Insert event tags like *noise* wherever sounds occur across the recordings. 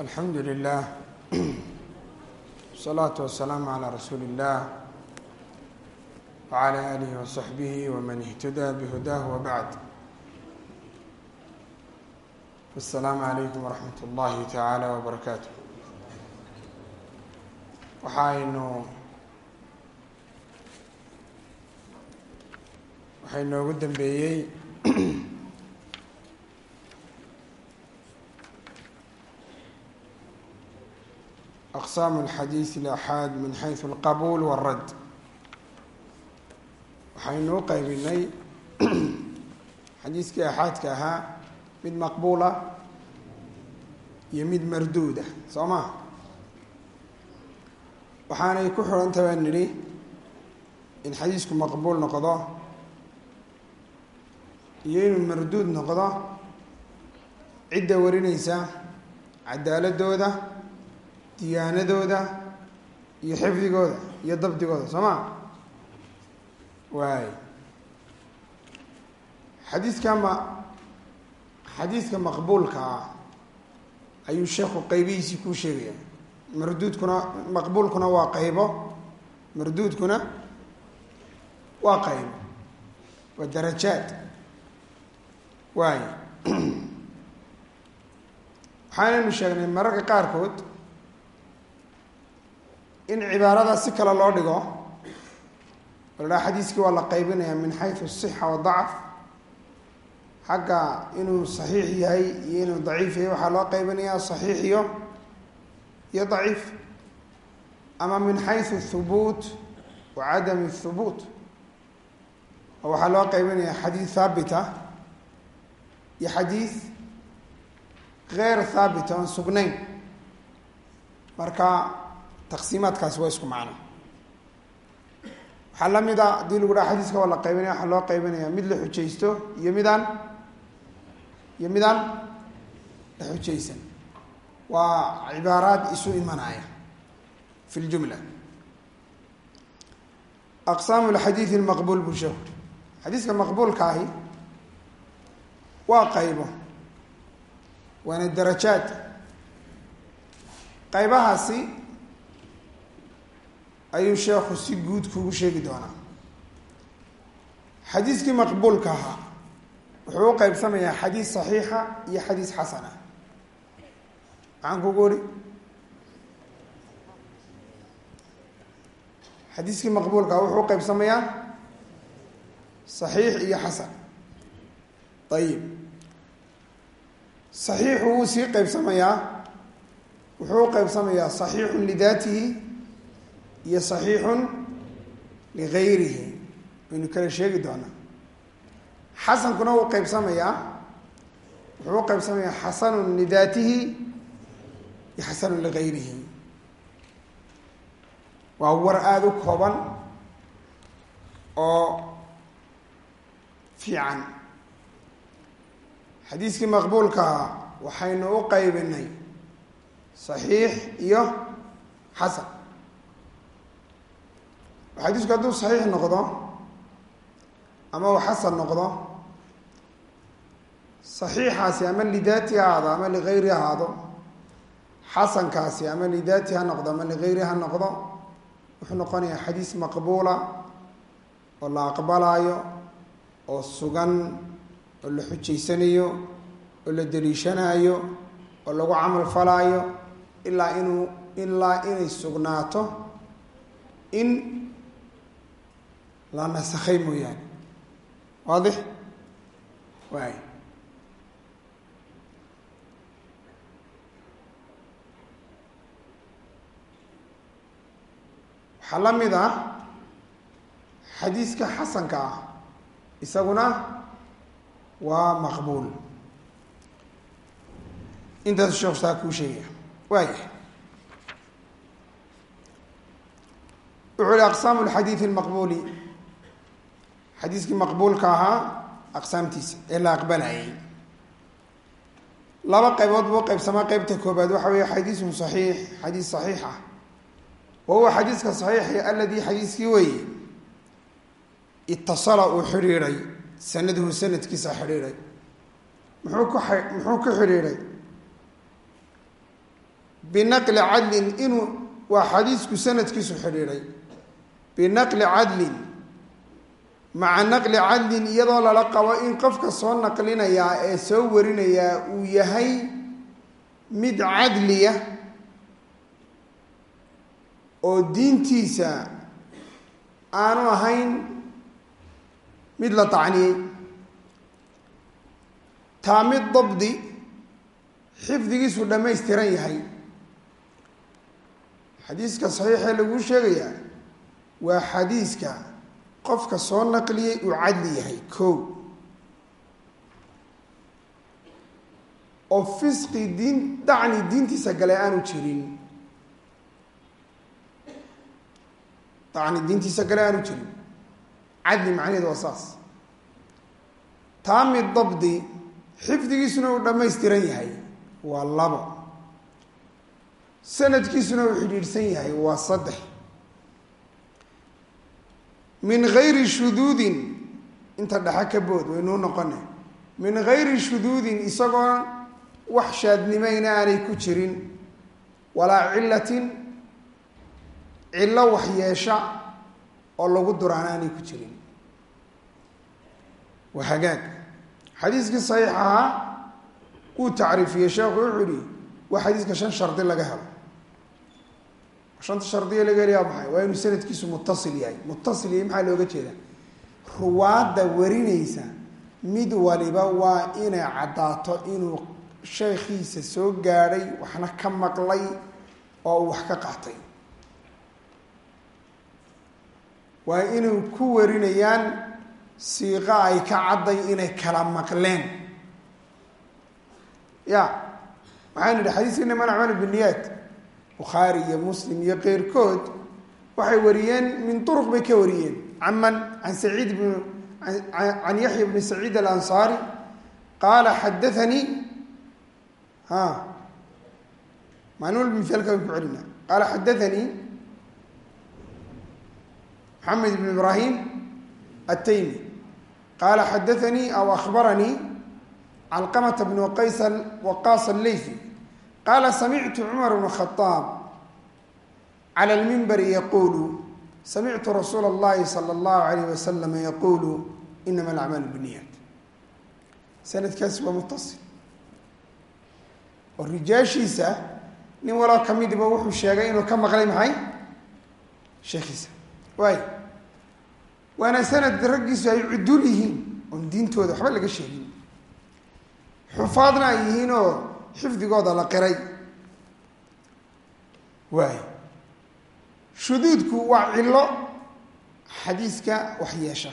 alxamdu lilah wsalaatu *clears throat* wasalaamu calaa rasuuli illah wacala aalihi wasaxbihi waman ihtadaa bihudaah wabacd asalaamu calaykum waraxmat ullahi tacaala wabarakaatu waxaynu waxay noogu dambeeyey *clears throat* aqsaamu alxadiis alaxaad min xaysu alqabuul waalradd waxaynu u qaybinay xadiiskii axaadka ahaa mid maqbuula iyo mid marduuda soo ma waxaanay ku xidhanta baan nidhi in xadiisku maqbuul noqdo iyo inuu marduud noqdo cidda warinaysa cadaaladooda diyaanadooda iyo xifdigooda iyo dabdigooda soo ma waay. Xadiiska ma xadiiska maqbuulka ah ayuu sheekhu qaybihiisii kuu sheegaya. Marduudkuna maqbuulkuna waa qaybo marduudkuna waa qaybo. Waa darajaad. Waay. *clears throat* Waxaanaynu sheegnay mararka qaarkood in cibaarada si kale loo dhigo oo la dhaha xadiiskii waa la qaybinaya min xaysu asixa wadacf xagga inuu saxiix yahay iyo inuu daciif yahay waxaa loo qaybinayaa saxiix iyo iyo daciif. Ama min xaysu thubuut wa cadami thubuut oo waxaa loo qaybinayaa xadiis haabita iyo xadiis geyr haabita oon sugnayn. Marka taqsiimaadkaasi waa isku macno. Waxaa la mid a haddii lagu dhaha xadiiska waa la qaybinaya waxaa loo qaybinaya mid la xujaysto iyo midaan iyo midaan la xujaysan. Waa cibaaraad isu imanaya fi ljumla aqsaamu lxadiidi lmaqbuul buu sheeku xadiiska maqbuulka ahi waa qaybo waana darajaad. Qaybahaasi ayuu sheekhu si guud kugu sheegi doonaa. Xadiiskii maqbuulka ahaa wuxuu u qeybsamayaa xadiis saxiixa iyo xadiis xasana. Maxaan kugu ori xadiiskii maqbuulka aha wuxuu u qeybsamayaa saxiix iyo xasan. Ayib saxiixu wuu sii qeybsamayaa wuxuu u qeybsamayaa saxiixun lidaatihi iyo saxiixun ligayrihi. Waynu kala sheegi doonaa. Xasankuna wuu qeybsamayaa wuxuu u qeybsamayaa xasanun lidaatihi iyo xasanun ligayrihi. Waa war aada u kooban oo fiican. Xadiiskii maqbuulkaa waxaynu u qaybinay saxiix iyo xasan xadiisku hadduu saxiix noqdo ama uu xasan noqdo saxiixaasi ama lidaati ha ahaado ama ligayri ha ahaado xasankaasi ama lidaati ha noqdo ama ligayri ha noqdo wuxuu noqonayaa xadiis maqbuula oo la aqbalaayo oo sugan oo la xujaysanayo oo la daliishanaayo oo lagu camal falaayo ilaa inuu ilaa inay sugnaato in la nasakhay mooyaane. Waadix? Waay waxaa la mid ah xadiiska xasanka ah. Isaguna waa maqbuul. Intaasu sheekhu saa kuu sheegaya. Waaya wuxuu hi aqsaamu lxadiidi lmaqbuuli xadiiskii maqbuulka ahaa aqsaamtiisa ee la aqbalayay. Laba qaybood buu qaybsamaa qeybta koobaad waxa weeye xadiisun saxiix xadiis saxiix ah. Wa huwa xadiiska saxiixi aladii xadiiskii weeye itasala uu xidhiidhay sanaduhu sanadkiisa xidhiidhay. Muxuu ku muxuu ku xidhiidhay? Binaqli cadlin inuu waa xadiisku sanadkiisu xidhiidhay. Binaqli cadlin maca naqli cadlin iyadoo lala qabo in qofka soo naqlinayaa ee soo warinayaa uu yahay mid cadliya oo diintiisa aanu ahayn mid la tacniyey. Taa mid dabdi xifdigiisu dhammaystiran yahay. Xadiiska saxiixee laguu sheegayaa waa xadiiska qofka soo naqliyey uu cadli yahay kow. Oo fisqi diin dacni diintiisa gale aanu jirin. Dacni diintiisa gale aanu jirin. Cadli macnaheed waa saas. Taami dabdi xifdigiisuna uu dhammaystiran yahay. Waa labo. Sanadkiisuna uu xidhiidhsan yahay. Waa saddex min gayri shuduudin inta dhexe ka bood waynuu noqone min gayri shuduudin isagoo wax shaadnimayna aanay ku jirin. Walaa cilatin cillo wax yeesha oo lagu duraan aanay ku jirin. Waa hagaag. Xadiiskii saxiix ahaa wuu tacriifiyey sheekhu wuxuu yihi waa xadiiska shan shardi laga helo shanta shardiya laga helayaa maxay? Waa inuu sanadkiisu mutasil yahay. Mutasil yahay maxaa looga jeeda ruwaadda warinaysa mid waliba waa inay caddaato inuu sheekhiisa soo gaadhay waxna ka maqlay oo uu wax ka qaatay. Waa inuu ku warinayaan siiqo ay ka cadday inay kala maqleen. Ya waxaan idhi xadiiska inaman acmalu biniyaat bukhaari iyo muslim iyo keyrkood waxay wariyeen min turuq bay ka wariyeen. Can saciid bn can yaxya bni saciid alansaari qaala xadaanii ha maalin mithaalka waan ku celina. Qaala xadaanii maxamed ibn ibrahim ataymi qaala xadaanii aw akhbaranii calqamata bn qays waqaas alleyfi qaala samictu cumar bna khaaab cala lmimbari yaquulu samictu rasuula اllahi sala اllahu alayh wasalama yaquulu inama alacmaalu biniyaat sanadkaasi waa mutasil oo rijaashiisa nin waloo ka midiba wuxuu sheegay inuu ka maqlay maxay sheekhiisa waay waana sanad raggiisu ay cuduul yihiin oon diintooda waxba laga sheegin xufaadna ay yihiin xifdigooda la qiray. Waay shuduudku waa cillo xadiiska wax yeesha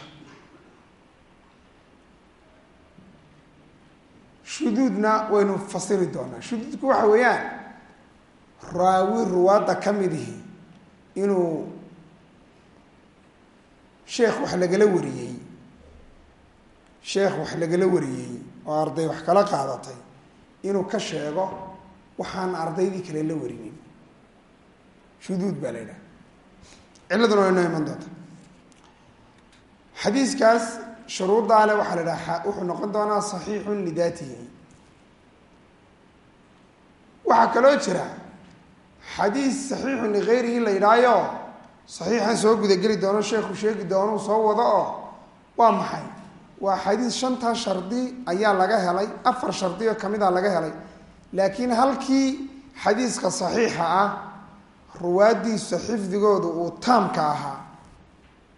shuduudna waynu fasiri doonaa. Shuduudku waxa weeyaan raawi ruwaadda ka midihi inuu sheekh wax lagala wariyey. Sheekh wax lagala wariyey oo arday wax kala qaadatay inuu ka sheego waxaan ardaydii kale la warinin. Shuduud baa la yidhaha cilladuna waa inoo iman doonta xadiiskaas shuruuddaa le waxaa la idhaha wuxuu noqon doonaa saxiixun lidaatihi. Waxaa kaloo jira xadiis saxiixun ligayrihi la yidhaayo saxiixan soo gudageli doono sheekhu sheegi doonuu soo wado oo waa maxay waa xadiis shantaa shardi ayaa laga helay afar shardi oo ka mid a laga helay. Laakiin halkii xadiiska saxiixa ah ruwaaddiisa xifdigoodu uu taamka ahaa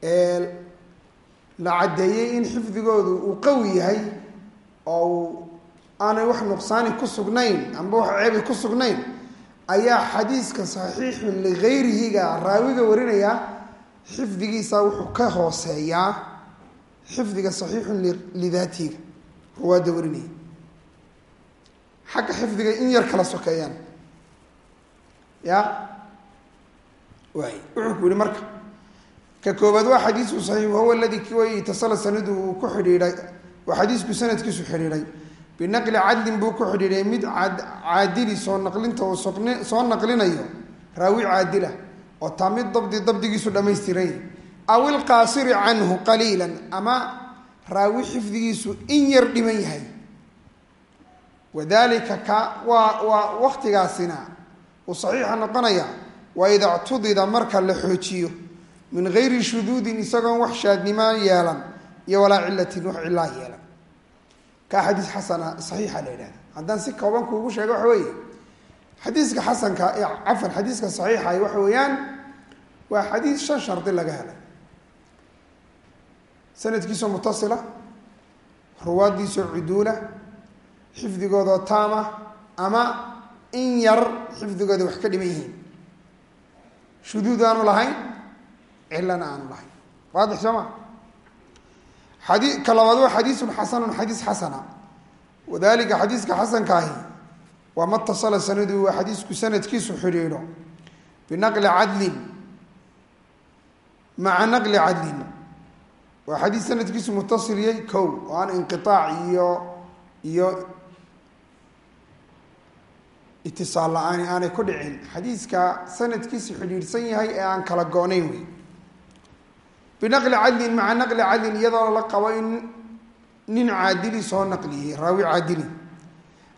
ee la caddeeyey in xifdigoodu uu qawi yahay oo aanay wax nuqsaani ku sugnayn amba wax ceebi ku sugnayn ayaa xadiiska saxiixun ligayrihiga raawiga warinaya xifdigiisa wuxuu ka hooseeyaa xifdiga saxiixun lidaatiga ruwaadda warinaya. Xagga xifdiga in yar kala sokeeyaan. Ya? Waay. Wuxuu ku yihi marka ka koobaad waa xadiisku saxiix wahuwa aladii kiway itasala sanadu uu ku xidhiidhay waa xadiisku sanadkiisu xidhiidhay. Binaqli cadlin buu ku xidhiidhay mid caadili soo naqlinta uu soo naqlinayo raawi caadila oo taa mid dabdi dabdigiisu dhammaystiray aw ilqaasiri canhu qaliilan ama raawi xifdigiisu in yar dhiman yahay. Wadalika ka waa waa waktigaasina uu saxiixa noqonaya waa ida ctudida marka la xoojiyo min gayri shuduudin isagoon wax shaadnimaa yeelan iyo walaa cilatin wax cilaa yeelan. Kaa xadiis xasana saxiixa la yidhahda haddaan si kooban kuugu sheega waxa weeye xadiiska xasanka cafan xadiiska saxiixa waxa weeyaan waa xadiis shan shardi laga helay sanadkiisoo mutasila ruwaaddiisoo cuduula xifdigoodoo taama ama in yar xifdigooda wax ka dhiman yihiin. Shuduud aanu lahayn cilana aanu lahayn. Waadix soo ma? Xadii ka labaad waa xadiisun xasanun xadiis xasana. Wadalika xadiiska xasanka ahi waa matasala sanadu waa xadiisku sanadkiisu xidhiidho. Binaqli cadlin. Maca naqli cadlin waa xadiis sanadkiisu mutasiliyey oo aan inqiaac iyo iyo itisaal la'aani aanay ku dhicin. Xadiiska sanadkiisu xidhiidhsan yahay ee aan kala go-nayn wey binaqli cadlin maca naqli cadlin iyadoo la qabo in nin caadili soo naqliyey raawi caadili.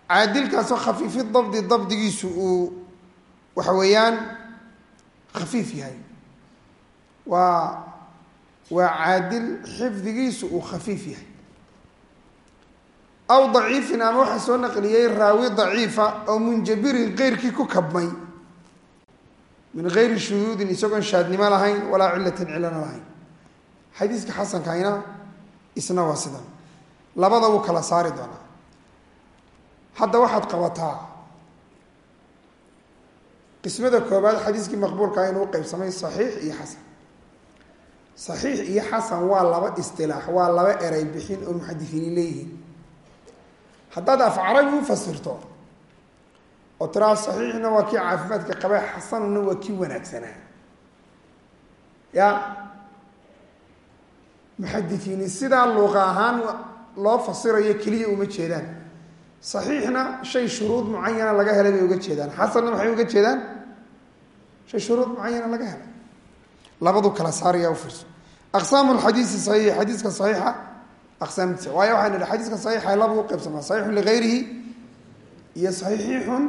Caadilkaasoo khafiifi dabdi dabdigiisu uu waxa weeyaan khafiif yahay. Waa waa caadil xifdigiisu uu khafiif yahay. Aw daciifin ama waxaa soo naqliyey raawi daciifa oo munjabirin keyrkii ku kabmay. Min gayri shuduudin isagoon shaadnimo lahayn walaa cilatin cilana lahayn. Xadiiska xasankayna isna waa sidan. Labada wuu kala saari doonaa. Hadda waxaad qabataa qismada koobaad xadiiskii maqbuulkaa inuu qeybsamay saxiix iyo xasan saxiix iyo xasan waa laba istilaax waa laba erey bixin oo muxadisiini leeyihiin. Haddaad af carabi u fasirto oo tiraa saxiixna waa kii caafimaadka qaba xasanuna waa kii wanaagsanaa. Ya muxadisiini sidaa luuqa ahaan loo fasirayo keliya uma jeedaan. Saxiixna shay shuruud mucayana laga helay bay uga jeedaan. Xasanna maxay uga jeedaan? Shay shuruud mucayana laga helay labadu kala saaraya ufiirso aqsaamu lxadiisi saxiix xadiiska saxiixa aqsaamtiisa. Waayo waxaan idhi xadiiska saxiixa laba u qaybsamaa saxiixun ligayrihi iyo saxiixun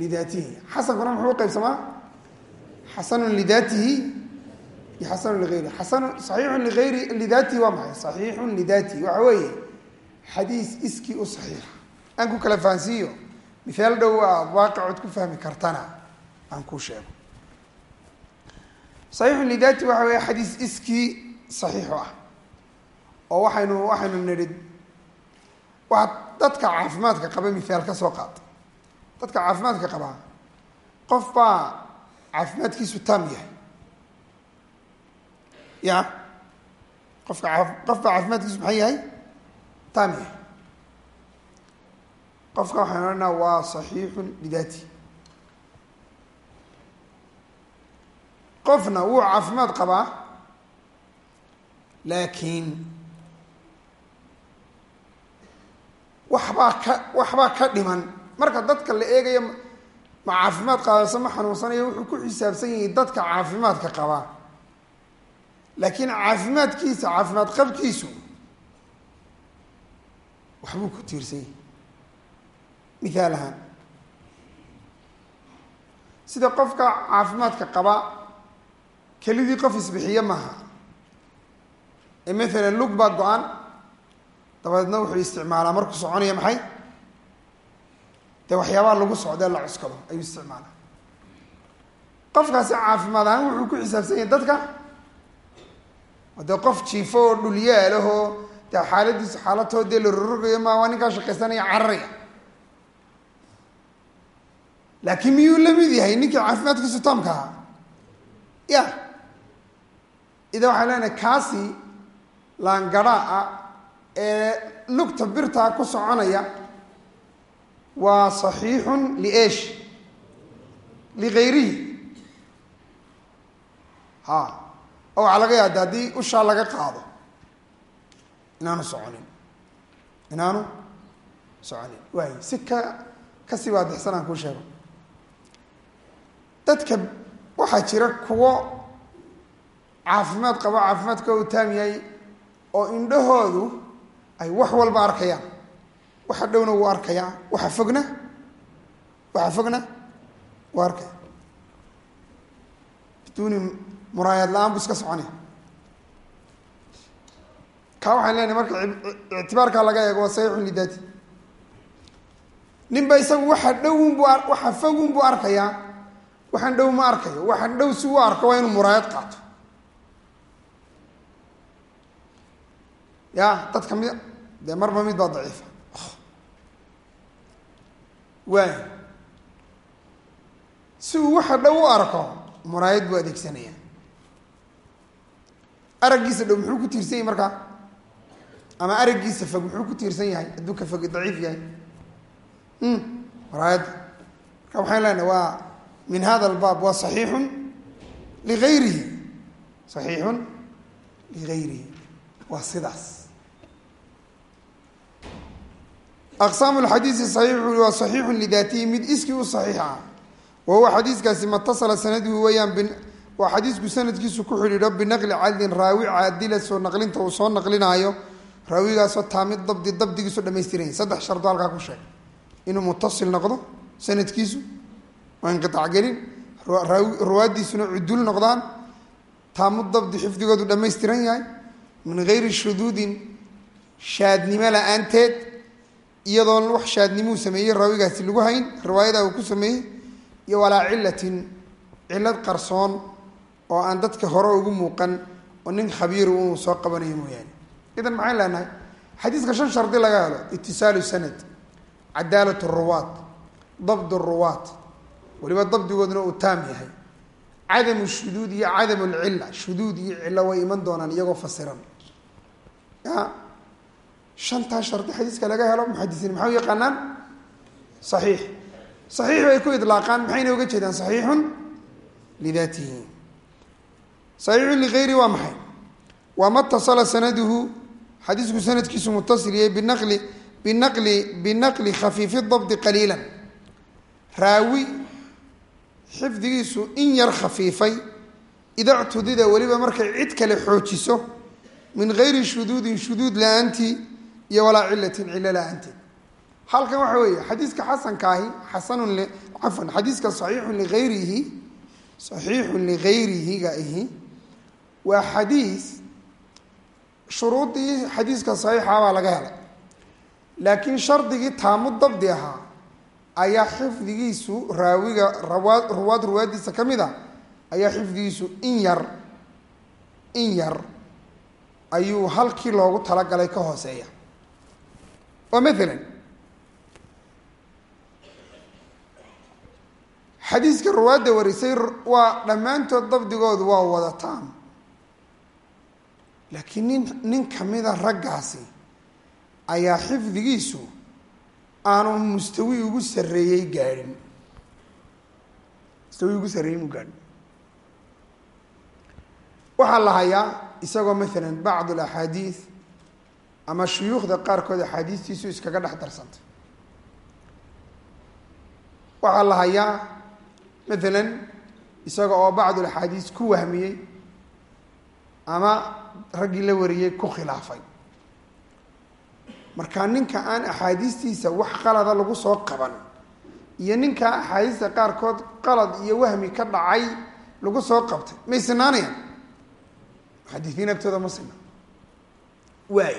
lidaatihi xasankuna muxuu uqaybsamaa xasanun lidaatihi iyo xasanun ligayrihi xasan saxiixun liayri lidaatihi waa maxay? Saxiixun lidaatihi waxa weeye xadiis iskii u saxiixa. Aan ku kala fahansiiyo. Mihaal dhow aad waaqicod ku fahmi kartana aan kuu sheego saxiixu lidaati waxa weeye xadiis iskii saxiixu ah oo waxaynu waxaynu nidhi waa dadka caafimaadka qaba mihaal ka soo qaata dadka caafimaadka qabaa qof baa caafimaadkiisu taam yahay. Ya? Qofka qof baa caafimaadkiisu maxay yahay? Taam yahay. Qofka waxaynu odhanaa waa saxiixun lidaati qofna wuu caafimaad qabaa laakiin waxbaa ka waxbaa ka dhiman. Marka dadka la eegayo ma caafimaad qaadayso ma xanuunsanayo wuxuu ku xisaabsan yahay dadka caafimaadka qabaa. Laakiin caafimaadkiisa caafimaad qabkiisu waxbuu ku tiirsan yahay. Mithaal ahaan. Sida qofka caafimaadka qaba kelidii qof isbixiye maaha. Ee maalan lug baa go-an dabadeedna wuxuu isticmaalaa markuu soconaya maxay? Dee waxyaabaha lagu socdee la cuskado ayuu isticmaalaa. Qofkaasi caafimaad ahaan wuxuu ku xisaabsan yahay dadka dee qof jiifo oo dhulyaalahoo dee xaaladiisu xaaladoo dee la rorogayo ma waa ninkaa shaqaysanaya cararaya. Laakiin miyuu la mid yahay? Ninkii caafimaadkiisu taamka ahaa. Ya ida waxaan leenahay kaasi laangaraa ah ee lugta birtaa ku soconaya waa saxiixun liesh ligayrihi ha oo waxaa laga yaada haddii ushaa laga qaado inaanu soconin inaanu soconin. Waay si ka ka sii waadixsan aan kuu sheego. Dadka waxaa jira kuwo caafimaad qabo caafimaadka u taam yahay oo indhahoodu ay wax walba arkayaan. Waxa dhowna wuu arkayaa waxa fogna? Waxa fogna? Waa arkay biduuni muraayad la'aan bu iska soconaya kaa waxaan leenahay marka ictibaarkaa laga eego waa saxiixun lidaati. Ninba isagu waxa dhowun bu waxa fogun buu arkayaa waxaan dhow ma arkayo. Waxaan dhow si u arko waa inuu muraayad qaato ya dadka mid dee marba mid baa daciifa. Waay si uu waxa dhow u arko muraayad buu adeegsanaya. Araggiisa dhow muxuu ku tiirsan yahay markaa ama araggiisa fog muxuu ku tiirsan yahay? Hadduu ka fog daciif yahay. Muraayadda marka waxaan leenahay waa min hada albaab waa saxiixun ligayrihi saxiixun ligayrihi waa sidaas aqsaamu lxadiisi saxiix ui waa saxiixun lidaatihi mid iskii u saxiix ah wa huwa xadiiskaasi matasala sanaduhu weeyaan waa xadiisku sanadkiisu ku xidhiidho binaqli cadlin raawi caadila soo naqlinta uu soo naqlinaayo raawigaasoo taamid dabdi dabdigiisu dhamaystiranya saddex shardo halkaa ku sheeg inuu mutasil noqdo sanadkiisu waa inqiaac gelin ruwaadiisuna cudul noqdaan taamu dabdi xifdigoodu dhammaystiran yahay min gayri shuduudin shaadnimo la'aanteed iyadoon wax shaadnimuu sameeyey raawigaasi lagu hayn riwaayada uu ku sameeyey iyo walaa cilatin cilad qarsoon oo aan dadka hore ugu muuqan oo nin khabiiru uu soo qabanayo mooyaane. Idan maxayn leenahay? Xadiiska shan shardi laga helo itisaalu sanad cadaalat ruwaat dabd ruwaat weliba dabdigooduna uu taam yahay. Cadamu shuduud iyo cadamu lcila shuduud iyo cilo way iman doonaan iyagoo fasiran shantaa shardi xadiiska laga helo muxadisiin maxay u yaqaanaan? Saxiix. Saxiix bay ku idlaaqaan maxayna uga jeedaan? Saxiixun lidaatihi. Saxiixun ligayri waa maxay? Waa matasala sanaduhu xadiisku sanadkiisu mutasil yahay binaqli binaqli binaqli khafiifi dabdi qaliilan. Raawi xifdigiisu in yar khafiifay ida ctudida weliba markay cid kale xoojiso min gayri shuduudin shuduud la'aantii iyo walaa cilatin cilo la'aanteed. Halkan waxa weeye xadiiska xasankaahi xasanun cafwan xadiiska saxiixun ligayrihi saxiixun ligayrihiga ihi waa xadiis shuruudii xadiiska saxiixa baa laga helay. Laakiin shardigii taamu dabdi ahaa ayaa xifdigiisu raawiga rawaad ruwaad ruwaadiisa ka mid a ayaa xifdigiisu in yar in yar ayuu halkii loogu talagalay ka hooseeya oo maalan xadiiska ruwaadda warisay waa dhammaantood dabdigoodu waa wada taam laakiin nin nin kamida raggaasi ayaa xifdigiisu aanu mustawi ugu sarreeyey gaadhin mustawi ugu sarreeyey mu gaadhin waxaa la hayaa isagoo maalan bacd alaxaadiid ama shuyuukhda qaarkood axaadiistiisu iskaga dhex darsantay. Waxaa la hayaa maalan isaga oo bacd alaxaadiis ku wahmiyey ama raggii la wariyey ku khilaafay. Marka ninka aan axaadiistiisa wax qalada lagu soo qaban iyo ninka axaadiista qaarkood qalad iyo wahmi ka dhacay lagu soo qabtay may sinaanayaan muxadisiin agtooda ma sina waay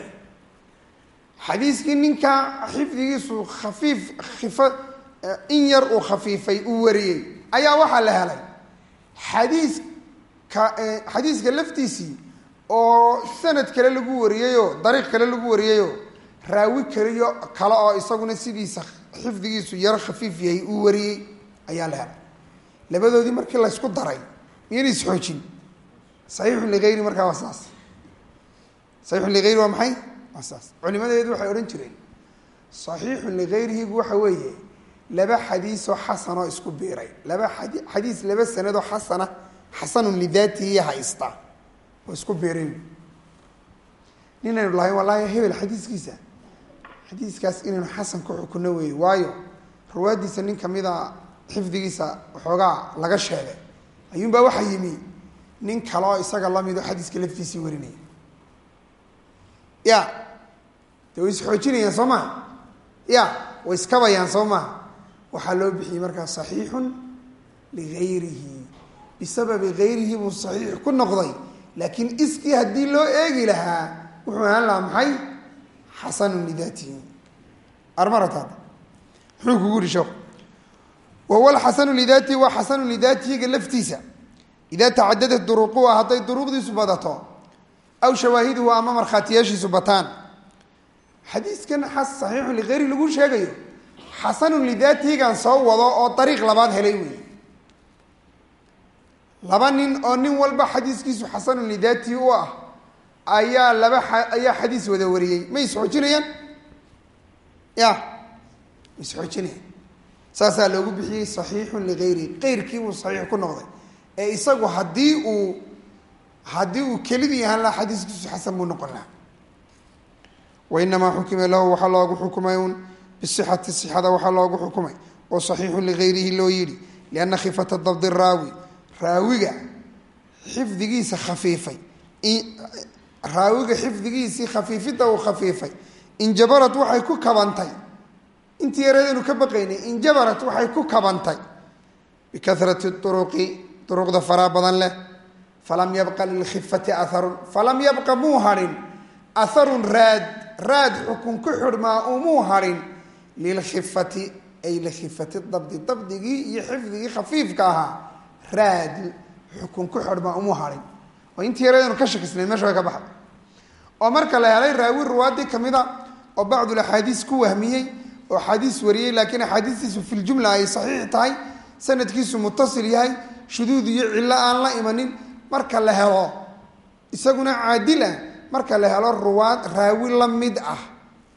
xadiiskii ninka xifdigiisu khafiif khifa in yar uu khafiifay uu wariyey ayaa waxaa la helay. Xadiiska xadiiska laftiisii oo sanad kale lagu wariyeyoo dariiq kale lagu wariyeyoo raawi kaliyo kale oo isaguna sidiisa xifdigiisu yaro khafiif yahay uu wariyey ayaa la helay. Labadoodii markii laysku daray miyana isxoojin saxiixun ligayri markaa waa saas. Saxiixun ligayri waa maxay waa saas culimadeedu waxay odhan jireen saxiixun ligayrihigu waxa weeye laba xadiisoo xasanoo isku biiray. Laba xadi xadiis laba sanadoo xasana xasanun lidaatihi haysta. Oo isku biiray ninaynu lahayn wallaahi hebel xadiiskiisa xadiiskaas inaynu xasan ku xukuno weeye. Waayo ruwaaddiisa nin kamida xifdigiisa waxoogaa laga sheegay. Ayuunbaa waxaa yimi nin kaleoo isaga lamido xadiiska laftiisii warinaya ya. De way isxoojinayaan ya way iskabayaan soo waxaa loo bixiyey markaa saxiixun ligayrihi. Bisababi gayrihi buu saxiix ku noqday. Laakiin iskii haddii loo eegi lahaa wuxuu ahaan lahaa maxay? Xasanun lidaatihi. Armarataada. Muxuu kugu yihi sheekhu wahuwa alxasanu lidaatihi waa xasanu lidaatihiga laftiisa. Idaa tacadadat duruquha hadday duruqdiisu badato aw shawaahiduhu ama markhaatiyaashiisu bataan xadiiskan saxiixun ligayri lagu sheegayo xasanun lidaatihigan soo wado oo dariiq labaad helay wey laba nin oo nin walba xadiiskiisu xasanun lidaatihi u ah ayaa laba ayaa xadiis wada wariyey ma isxoojinayaan ya ma isxoojinayaan saasaa loogu bixiyey saxiixun ligayrihi qeyrkiibuu saxiix ku noqday ee isagu haddii uu haddii uu kelidii ahaan lahaa xadiiskiisu xasan buu noqon lahaa. Wainamaa xukima lahu waxaa loogu xukumay un bisixati sixada waxaa loogu xukumay. Oo saxiixun ligayrihi loo yidhi lianna khifata dabdi raawi. Raawiga xifdigiisa khafiifay. Raawiga xifdigiisii khafiifidda uu khafiifay. Injabarad waxay ku kabantay. Intii yareedaynu ka baqaynay injabarat waxay ku kabantay. Bikarati uruqi duruqda faraa badan leh falam yabqa lilkhifati aharun falam yabqa muu hadhin aharun raad raad xukun ku xidhmaa umuu hadhin lilkhifati ay likhifati dabdi dabdigii iyo xifdigii khafiifka ahaa raad xukun ku xidhmaa umuu hadhin oo intii yareedaynu ka shakisnay meesha ka baxday oo marka la helay raawi ruwaadii ka mid a oo bacdul axaadiis ku wahmiyey oo axaadiis wariyey laakiin axaadiistiisu filjumla ay saxiix tahay sanadkiisu mutasil yahay shuduud iyo cillo aan la imanin marka la helo isaguna caadil ah marka la helo ruwaad raawi la mid ah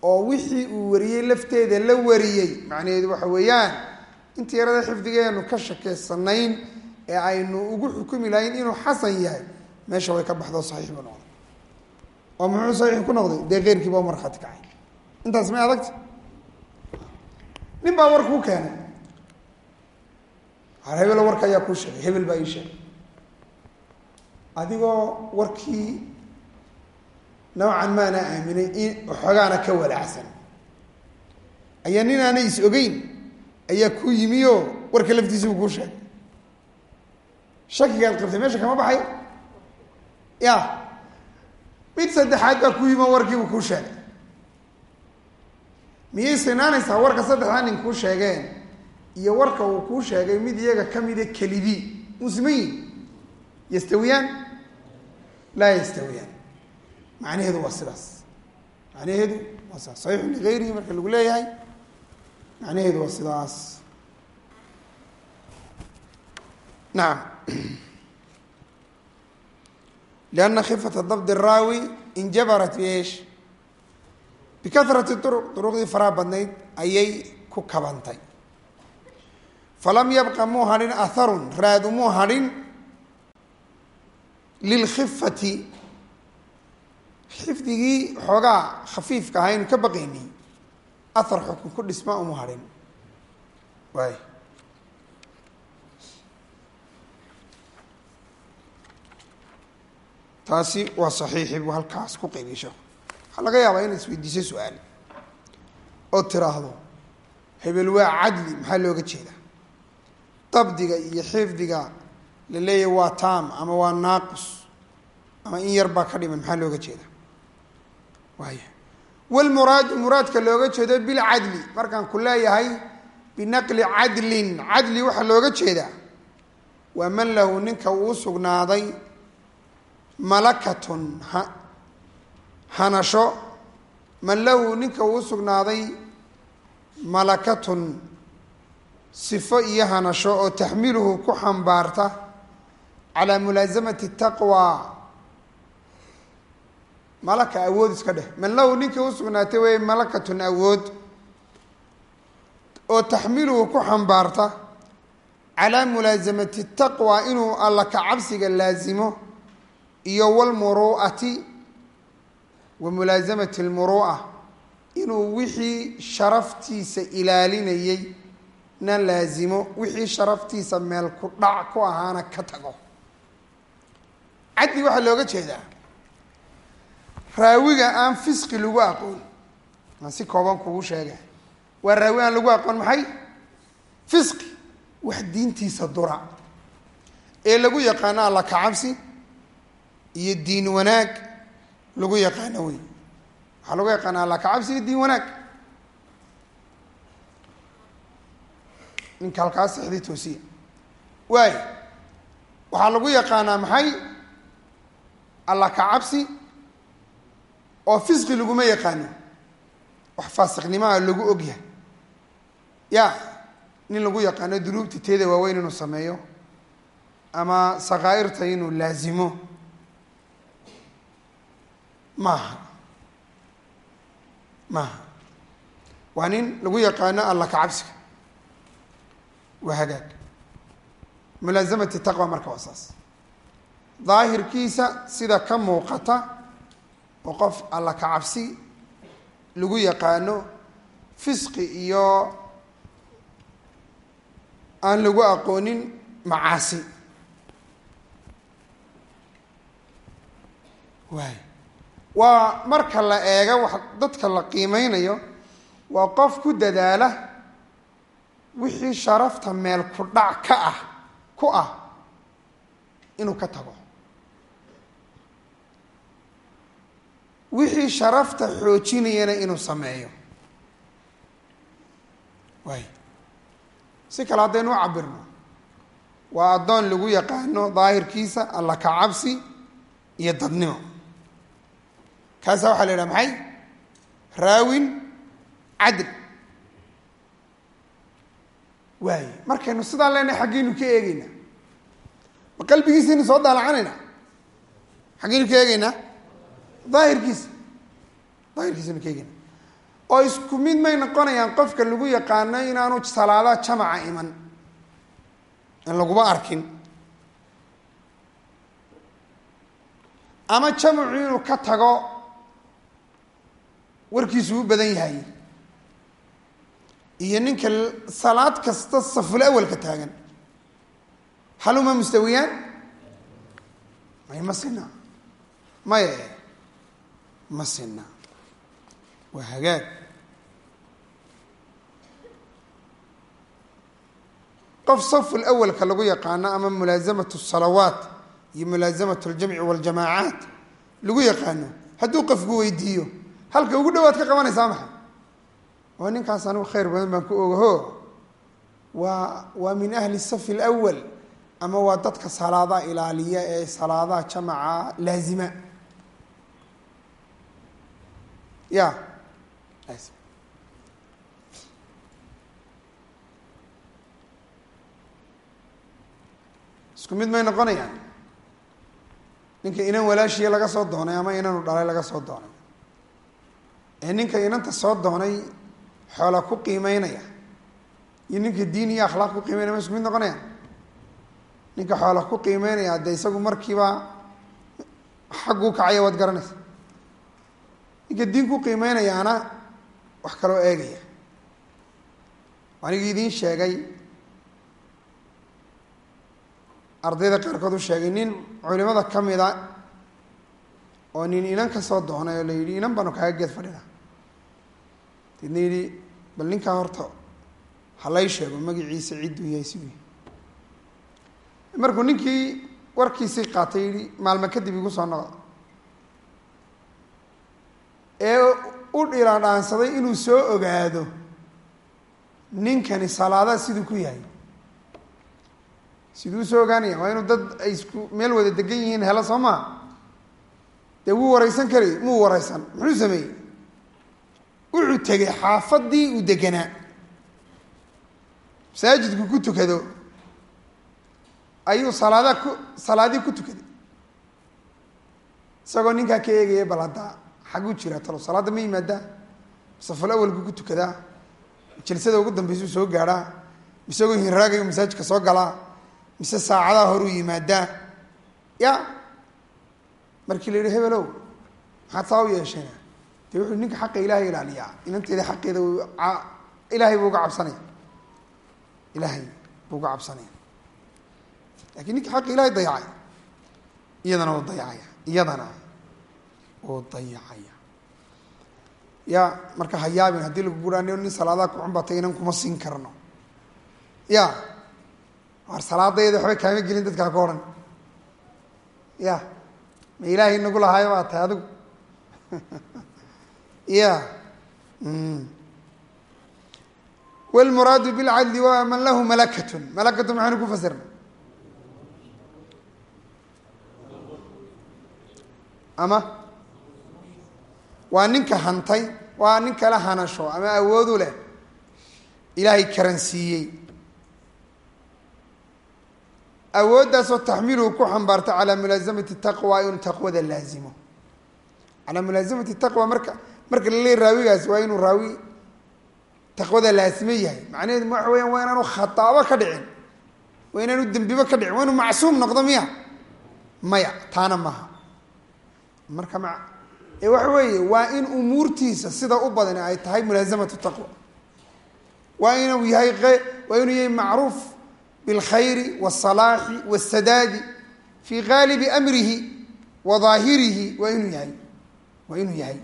oo wixii uu wariyey lafteeda la wariyey. Macnaheedu waxa weeyaan intii yarada xifdigeenu ka shakeysanayn ee aynu ugu xukumi lahayn inuu xasan yahay meesha way ka baxdo saxiix buu noqday oo muxuu saxiix ku noqday? Dee keyrkiiba markhaati kacay. Intaas may adagta nin baa war kuu keenay. Har hebelo warka ayaa kuu sheegay hebel baa ii sheegay adigoo warkii noocan maana aaminay in xoogaana ka walaacsan. Ayaa nin aanay is ogeyn ayaa kuu yimi oo warka laftiisibuu kuu sheegay. Shakigaad qabtay meesha kama baxayo ya mid saddexaad baa kuu yimi oo warkiibuu kuu sheegay. Miyay sinaanaysaa warka saddexdaa nin kuu sheegeen? Iyo warka uu kuu sheegay mid iyaga kamida kelidii musmayin yastawiyaan laa yastawiyaan macnaheedu waa sidaas macnaheedu waa sidaas saxiixu ligayrihi marka lagu leeyahay macnaheedu waa sidaas nacam lianna khifata dabdi raawi injabarat biesh bikarati uruq duruqdii faraha badnayd ayay ku kabantay falam yabqa muu hadhin aharun raadu muu hadhin lilkhifati xifdigii xoogaa khafiifka ahaa aynu ka baqaynay ahar xukun ku dhisma umu hadhin waay taasi waa saxiixi buu halkaas ku qeybiyay sheekhu waxaa laga yaabaa inaad isweydiisay su'aal oo tiraahdo hebel waa cadli maxaa looga jeedaa dabdiga iyo xifdiga la leeyahy waa taam ama waa naaqus ama in yar baa ka dhiman maxaa looga jeedaa? Waaya walmuraadu muraadka looga jeedo bilcadli markaan ku leeyahay binaqli cadlin. Cadli waxaa looga jeedaa? Waa man lahu ninka uu sugnaaday malakatun ha hanasho. Man lahu ninka uu sugnaaday malakatun sifo iyo hanasho oo taxmiluhu ku xambaarta calaa mulaasamati taqwa. Malaka awood iska dheh. Man lahu ninka u sugnaatay wey malakatun awood oo taxmiluhu ku xambaarta calaa mulaasamati taqwa inuu alla ka cabsiga laasimo iyo walmuru'ati wa mulaasamati lmuru'a inuu wixii sharaftiisa ilaalinayey na laasimo wixii sharaftiisa meel ku dhac ku ahaana ka tago cadli waxaa looga jeedaa raawiga aan fisqi lagu aqoon. Aan si kooban kugu sheega waa raawi aan lagu aqoon maxay? Fisqi wax diintiisa dura. Ee lagu yaqaano alla kacabsi iyo diin wanaag lagu yaqaano wey waxaa lagu yaqaana alla kacabsi iyo diin wanaag. Ninka halkaa sexday toosiya waay waxaa lagu yaqaanaa maxay alla kacabsi oo fisqi laguma yaqaano. Wax faasiqnimaha lagu ogyahay ya nin lagu yaqaano dunuubta teeda waaweyn inuu sameeyo ama sakaa'irta inuu laazimo. Maaha. Maaha. Waa nin lagu yaqaano alla kacabsiga waa hagaag. Mulaasamati taqwa marka waa saas daahirkiisa sida ka muuqata oo qof alla kacabsi lagu yaqaano fisqi iyo aan lagu aqoonin macaasi. Waay. Waa marka la eega wax dadka la qiimeynayo waa qof ku dadaala wixii sharafta meel ku dhac ka ah ku ah inuu ka tago wixii sharafta xoojinayana inuu sameeyo. Waay si kale haddaynu u cabirno waa addoon lagu yaqaano daahirkiisa alla ka cabsi iyo dadnimo. Kaasaa waxaa la yidhaha maxay? Raawin cadl. Waay markaynu sidaa leenahay xaggeynu ka eegeynaa ma qalbigiisaynu soo daalacanayna xaggeynu ka eegeynaa daahirkiisa. Daahirkiisaynu ka oo isku mid may noqonayaan qofka lagu yaqaano inaanu salaada jamaca iman. In laguma arkin. Ama jamacu inuu ka tago warkiisu u badan yahay. Iyo ninka salaad kasta saful awalka taagan. Haluma mustawiyaan? May ma sina maye ma sina waa hagaag. Qof saful awalka lagu yaqaano ama mulaasamatu salawaat iyo mulaasamatu aljamci waljamaacaat lagu yaqaano hadduu qofku weydiiyo halka ugu dhawaad ka qabanaysaa maxay? Oo ninkaas anigu khayr badan baan ku ogaho. Waa waa min ahli safi alawal ama waa dadka salaadaha ilaaliya ee salaadaha jamaca laazima ya isku mid may noqonayaan? Ninka inan walaashiya laga soo doonay ama inanu dhalay laga soo doonay? Ee ninka inanta soo doonay xoola ku qiimeynaya? Iyo ninka diin iyo akhlaaq ku qiimeynaya ma isku mid noqonayaan? Ninka xoola ku qiimeynaya dee isagu markiiba xagguu kacaya waad garanaysa ninka diin ku qiimeynayaana wax kaloo eegaya. Anigii idiin sheegay ardayda qaarkood u sheegay nin culimada ka mida oo nin inan ka soo doonay oo la yidhi inan baanu kaaga geed fadhina deedna yidhi bal ninkaa horta halay sheego magaciisa cidduu yahay sigu markuu ninkii warkiisii qaatay yidhi maalmo kadib igu soo noqda ee u dhiladhaansaday inuu soo ogaado ninkani salaadaha siduu ku yahay. Siduu u soo ogaanaya waa inuu dad ay isku meel wada degan yihiin helo soo maa dee wuu wareysan kari muu wareysan muxuu sameeyey? Wuxuu tegay xaafadii uu deganaa masaajidku ku tukado. Ayuu salaada ku salaadii ku tukaday isagoo ninkaa ka eegaya bal haddaa xagguu jiraa talo salaadda ma yimaadaa safal awalku ku tukadaa. Jalsada ugu dambeysuu soo gaadhaa isagoo hinraagayu masaajidka soo galaa? Mise saacadaha horuu yimaadaa ya markii la yidhi hebelow maxaad saa u yeesheen? Dee wuxuu ninka xaqa ilaahay ilaaliyaa. Inanteeda xaqeeda ilaahay buu uga cabsanaya. Ilaahay buu uga cabsanaya. Lakiin ninka xaqa ilaahay dayacay. Iyadana uu dayacaya. Iyadana uu dayacaya. Ya marka ha yaabin haddii lagu guraa nin salaadaha kuxun batay inan kuma siin karno. Ya war salaadayda waxbay kaama gelin dadkaa ka odhan. Ya ma ilaahay nagu lahaayo baa tahay adigu. *laughs* Ya wlmuraadu bilcadli waa man lahu malakatun. Malakatun maxaynu ku fasirna ama waa ninka hantay waa nin kala hanasho ama awoodu leh. Ilaahay karansiiyey. Awooddaasoo taxmiluhu ku xambaarta calaa mulaasamati taqwa inuu taqwada laazimo. Calaa mulaasamati taqwa marka marka la leey waa inuu raawi taqwada laasime yahay. Macnaheedu waxa weyaan waa inaanu khataabo ka dhicin. Waa inaanu dembibo ka dhicin. Waa inuu macsuum noqdo miya? Maya taana maaha. Marka ma ee waxa weeye waa in umuurtiisa sida u badan ay tahay mulaasamatu taqwa. Waa inuu yahay waa inuu yahay macruuf bilkhayri wاsalaaxi wاsadaadi fii gaalibi amrihi wa daahirihi waa inuu yahay waa inuu yahay.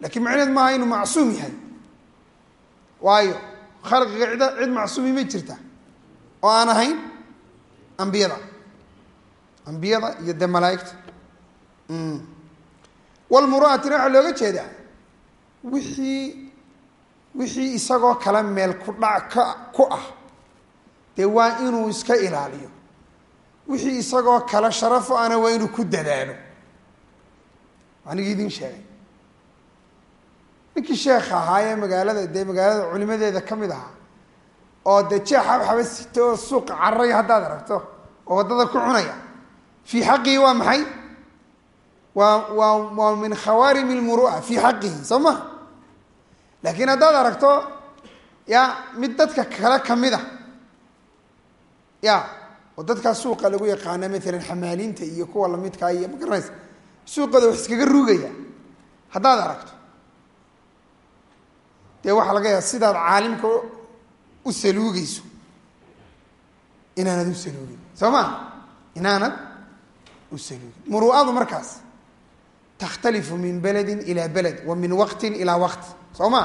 Lakiin macnaheed maaha inuu macsuum yahay. Waayo khalqiga cid cid macsuumi ma jirta oo aan ahayn ambiyada. Ambiyada iyo dee malaaigta walmuraatina waxaa looga jeedaa wixii wixii isagoo kale meel ku dhac ka ku ah dee waa inuu iska ilaaliyo. Wixii isagoo kale sharafo ana waa inuu ku dadaalo. Anigi idin sheegay. Ninkii sheekha ahaa ee magaalada dee magaalada culimadeeda ka mid ahaa oo dee jeex xabxaba sita oo suuqa cararaya haddaad aragto oo waddada ku cunaya fii xaqihi waa maxay waa min khawaarim lmuru'a fii xaqihi soo ma laakiin haddaad aragto ya mid dadka kale ka mid a ya oo dadkaa suuqa lagu yaqaana maalan xamaaliinta iyo kuwa lamidkaa iyo ma garanaysa suuqooda wax iskaga rugaya haddaad aragto dee waxaa laga yaaba sidaad caalimka u saluugeyso inaanad u saluugin soo ma inaanad u saluugin. Muru'adu markaas takhtalifu min beledin ilaa beled wa min waqtin ilaa waqti soo ma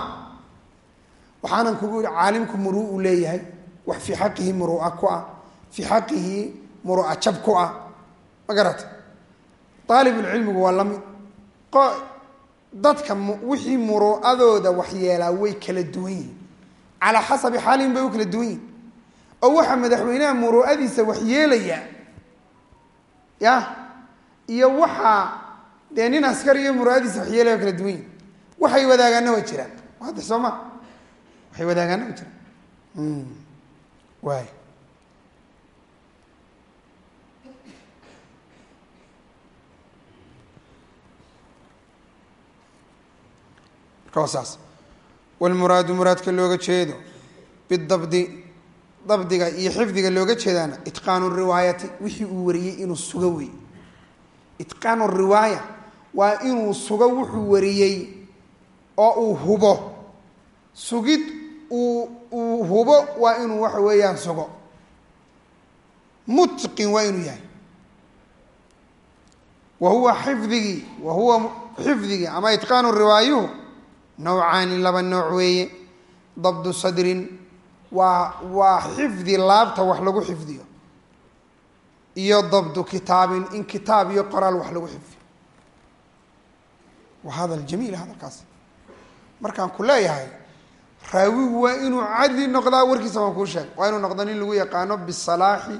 waxaanan kugu yihi caalimku muruu u leeyahay wax fii xaqihi muru'a ku ah fii xaqihi muru'a jab ku ah ma garata aalibulcilmigu waa la mid dadka wixii muru'adooda waxyeelaa way kala duwan yihiin calaa xasabi xaalihim bay u kala duwan yihiin oo ya dee nin askari iyo muru'adiisa waxyeelaya wa kala duwan yihiin waxay wadaagaana waa jiraan. Hadda soo ma? Waxay wadaagaana waa jiraan. Waay saas. Wlmuraadu muraadka looga jeedo bidabdi dabdiga iyo xifdiga looga jeedaana itqaanu riwaayati wixii uu wariyey inuu sugo wey itqaanu riwaaya waa inuu sugo wuxuu wariyey oo uu hubo. Sugid uu uu hubo waa inuu waxa weeyaan sugo. Mutqin waa inuu yahay. Wa huwa xifdigii wa huwa xifdigii ama itqaanu riwaayuhu nawcaani laba nooc weeye. Dabdu sadrin waa waa xifdi laabta wax lagu xifdiyo. Iyo dabdu kitaabin in kitaab iyo qoraal wax lagu xifdiyo waa hadal jamiil hadalkaas markaan ku leeyahay raawigu waa inuu cadli noqdaa warkiisa waan kuu sheeg waa inuu noqdo nin lagu yaqaano bisalaaxi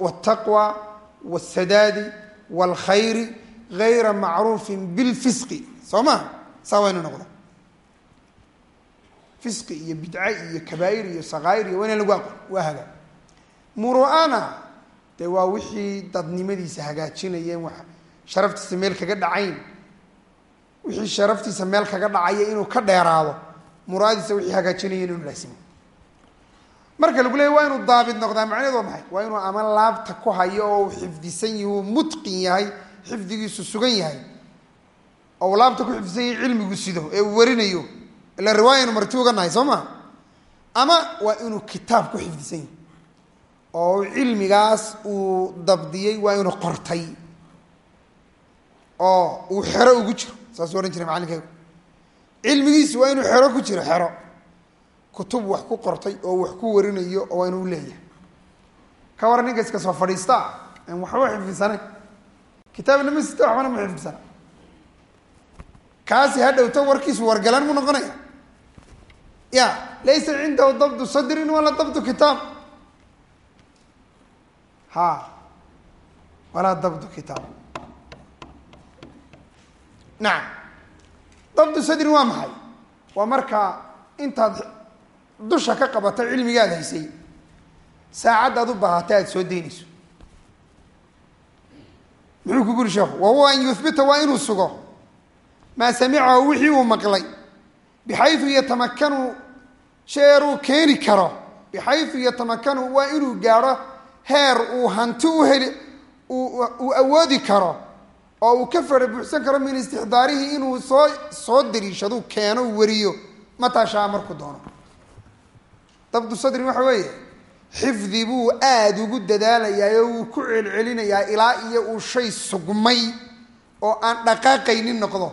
wاtaqwa wاsadaadi wاlkhayri gayra macruufin bilfisqi soo ma saa waa inu noqdo fisqi iyo bidca iyo kabaa'ir iyo sakaa'ir iyo waa inaan lagu aqoon waa hagaa muru'ana dee waa wixii dadnimadiisa hagaajinayeen wax sharaftiisa meel kaga dhacayn wixii sharaftiisa meel kaga dhacaya inuu ka dheeraado muru'adiisa wixii hagaajinaya inuu laasimo marka lagu leeyay waa inuu daabit noqdaa macnaheed maxay? Waa inuu ama laabta ku hayo oo uu xifdisan yahi uu mutqin yahay xifdigiisu sugan yahay. Oo laabta ku xifdisan yahay cilmigu sido ee uu warinayo. Ila riwaayanu marti uga nahay soo ma? Ama waa inuu kitaab ku xifdisan yahay oo cilmigaas uu dabdiyey waa inuu qortay oo uu xero ugu jiro saasuu ohan jiray macalinkeygu cilmigiisu waa inuu xero ku jiro xero. Kutub wax ku qortay oo wax ku warinayo oo waa inuu leeyahay. Ka waran ninka iska soo fadhiista aan waxba xifdisanayn kitaabna ma sita waxbana ma xifdisana kaasi ha dhowto warkiisu wargalan mu noqonaya. Ya laysa cindahu dabdu sadrin wala dabdu kitaab. Ha. Walaa dabdu kitaab nacam dabdu sadrin waa maxay? Waa markaa intaad dusha ka qabato cilmigaad haysay. Saacaddaad u baahata aada soo daynayso muxuu kugu uri sheekhu? Wa huwa an yuhbita waa inuu sugo. Maa samicahu wixii uu maqlay. Bixayu yatamakanu sheeruu keeni karo. Bixayu yatamakanu waa inuu gaadho heer uu hanti u heli uu awoodi karo oo uu ka fara buuxsan karo min istixdaarihi inuu soo soo dariishadu keeno wariyo. Mataashaa markuu doono. Dabdu sadrin waxa weeye xifdi buu aada ugu dadaalayaa oo wuu ku celcelinayaa ilaa iyo uu shay sugmay oo aan dhaqaaqaynin noqdo.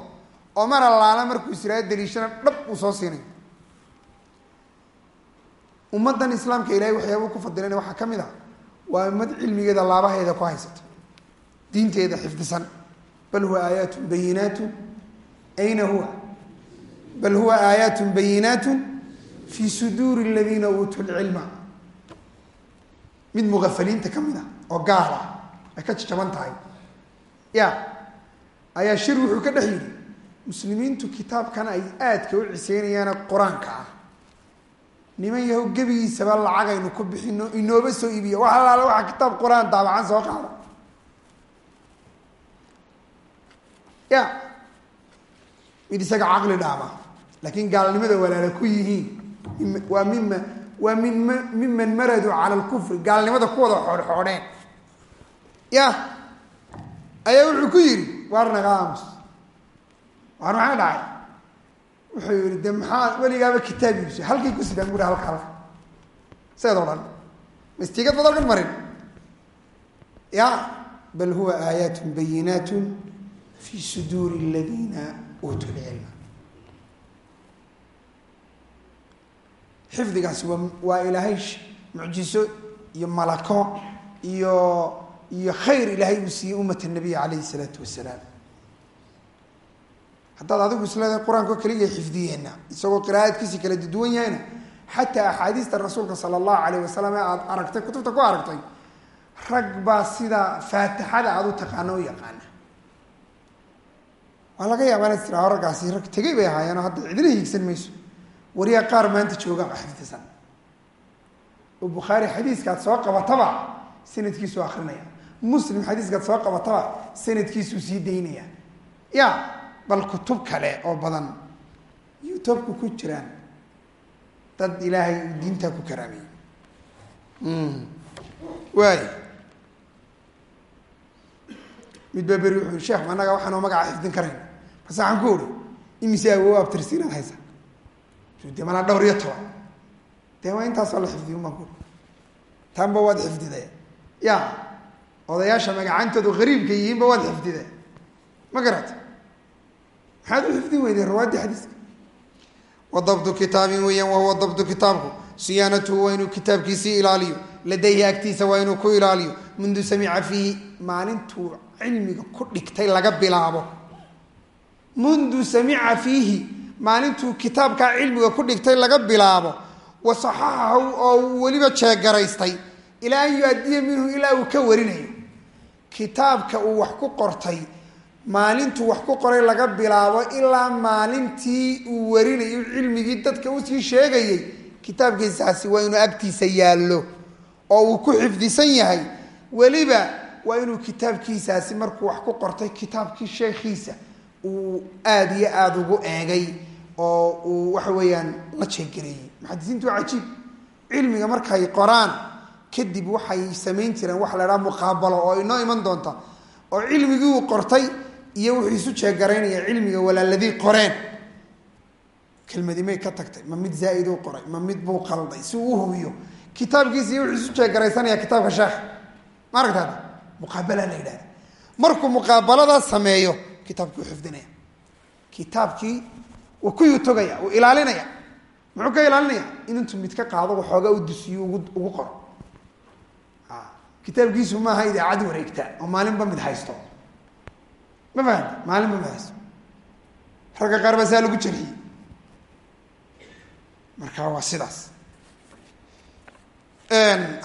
Oo mar allaala markuu israado daliishana dhab uu soo siinay. Ummaddan islaamka ilahay waxyaabuu ku fadilayna waxaa ka mid ah waa ummad cilmigeeda laabaheeda ku haysata diinteeda xifdisan bal huwa aayaatu bayinaatu ayna huwa bal huwa aayaatu bayinaatu fi suduuri aladiina uutuu lcilma mid muqafaliinta ka mid a oo gaal ah ay ka jajaban tahay ya ayaa shir wuxuu ka dhex yidhi muslimiintu kitaabkan ay aadka u ciseynayaane qur'aanka ah niman yahow gebigiisaba lacagaynu ku bixino inooba soo iibiya wax alaala waxa kitaab qur'aan daabacan soo qaada ya. Mid isaga caqli dhaama. Laakiin gaalnimada walaala ku yihiin. Waa mima waa min miman maraduu cala lkufri gaalnimada ku wada xoodxoodheen ya. Ayaa wuxuu ku yidhi waar naga aamus waar maxaa dhacay wuxuu yihi de maxaa weligaaba kitaab iibso. Halkay ku sidaan buri halka halka seedoo dhan. Ma istiigad bad halkan marin. Ya. Bal huwa aayaat bayinaat fi suduuri aladiina uutuu lcilma xifdigaasi waa ilaahay mucjiso iyo malako iyo iyo khayr ilaahay uu siiyey ummata nabiy calayhi isalaatu wasalaam haddaad adigu isleedahay qur'aanka oo keliya xifdiyeenna isagoo qiraa'adkiisi kala duwan yahayna xataa axaadiista rasuulka sala allahu calayh wasalam ee aada aragtay kutubta ku aragtay rag baa sida faatixada aada u taqaano u yaqaana waa laga yaabaa inaad tiraao raggaasi rag tegey bay ahaayeenoo hadda cidina hiigsan mayso. Wariyaa qaar maanta jooga xifdisan oo bukhaari xadiiskaad soo qabataba sanadkiisuu akrinaya muslim xadiiskaad soo qabataba sanadkiisuu sii daynaya. Ya bal kutub kale oo badan youtubeka ku jiraan. Dad ilaahay diintaa ku karaameeyey waay. Mid baa beri wuxuu sheekh annaga waxaanoo magaca xifdin karayn waxaan ku uri imise awow abtirsiinaad haysa? De malaa dhowr iyo toban. Dee waa intaasoo la xifdiy umaan ku taanba waad xifdiday ya odayaasha magacantoodu hariibka yihiinba waad xifdiday ma garata maxaad u xifdin weyday rawaaddii xadiiska? Wa dabdu kitaabin weeyaan wahuwa dabdu kitaabku. Siyaanatuhu waa inuu kitaabkiisii ilaaliyo. Ladayhi agtiisa waa inuu ku ilaaliyo. Mundu samica fiihi maalintuu cilmiga ku dhigtay laga bilaabo mundu samica fiihi maalintuu kitaabkaa cilmiga ku dhigtay laga bilaabo wa saxaxahu oo uu weliba jeegaraystay ilaa an yu-adiya minhu ilaa uu ka warinayo kitaabka uu wax ku qortay maalintuu wax ku qoray laga bilaabo ilaa maalintii uu warinayo cilmigii dadka u sii sheegayay kitaabkiisaasi waa inuu agtiisa yaallo oo uu ku xifdisan yahay weliba waa inuu kitaabkiisaasi markuu wax ku qortay kitaabkii sheekhiisa uu aada iyo aada ugu eegay oo uu waxa weeyaan la jeegareeyey muxadisiintu waa cajiib. Cilmiga markay qoraan kadib waxay samayn jireen waxa la dhaha muqaabalo oo inoo iman doonta oo cilmigii uu qortay iyo wuxuu isu jeegaraynaya cilmiga walaaladii qoreen. Kelmadii may ka tagtay ma mid zaaid u qoray ma mid buu qalday si uu uhubiyo kitaabkiisa iyo wuxuu isu jeegaraysanaya kitaabka sheekh ma aragtaada muqaabalaa la yidhahda markuu muqaabaladaas sameeyo kitaabkii u xifdinaya. Kitaabkii wuu ku yutogaya wuu ilaalinaya. Muxuu ka ilaalinaya? In intuu mid ka qaado waxoogaa u dusiyo ugu qoro. Kitaabkiisu maaha idaacad wareegta oo maalinba mid haysto. Ma fahamti maalinba mid haysto. Ragga qaar baa saa lagu jariyey marka waa sidaas.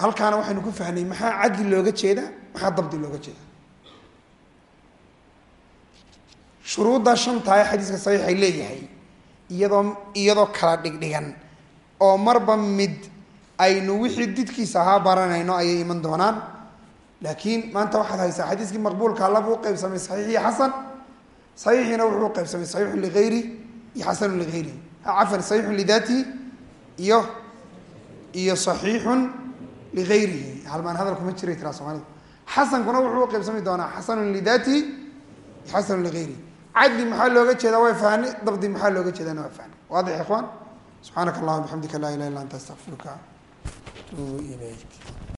Halkaana waxaynu ku fahnay maxaa cadli looga jeeda maxaa dabdi looga jeeda shuruudda shantaa ee xadiiska saxiixay leeyahay iyadoo iyadoo kala dhigdhigan oo marba mid aynu wixii didkiisa ahaa baranayno ayay iman doonaan. Laakiin maanta waxaad haysaa xadiiskii maqbuulka laba u qeybsamay saxiix iyo xasan saxiixiina wuxuu u qeybsamay saxiixun ligayri iyo xasanun ligayrihi cafan saxiixun lidaatihi iyo iyo saxiixun ligayrihi halmaan hadalkuma jiray tiraa soomaalida xasankuna wuxuu u qeybsami doonaa xasanun lidaatihi iyo xasanun ligayrihi cadli maxaa looga jeedaa way fahni dabdi maxaa looga jeedaana waa fahni waadix ikhwaan subxaanaka allahuma bixamdika laa ilaha illa anta astaqfiruka atuubu ilayk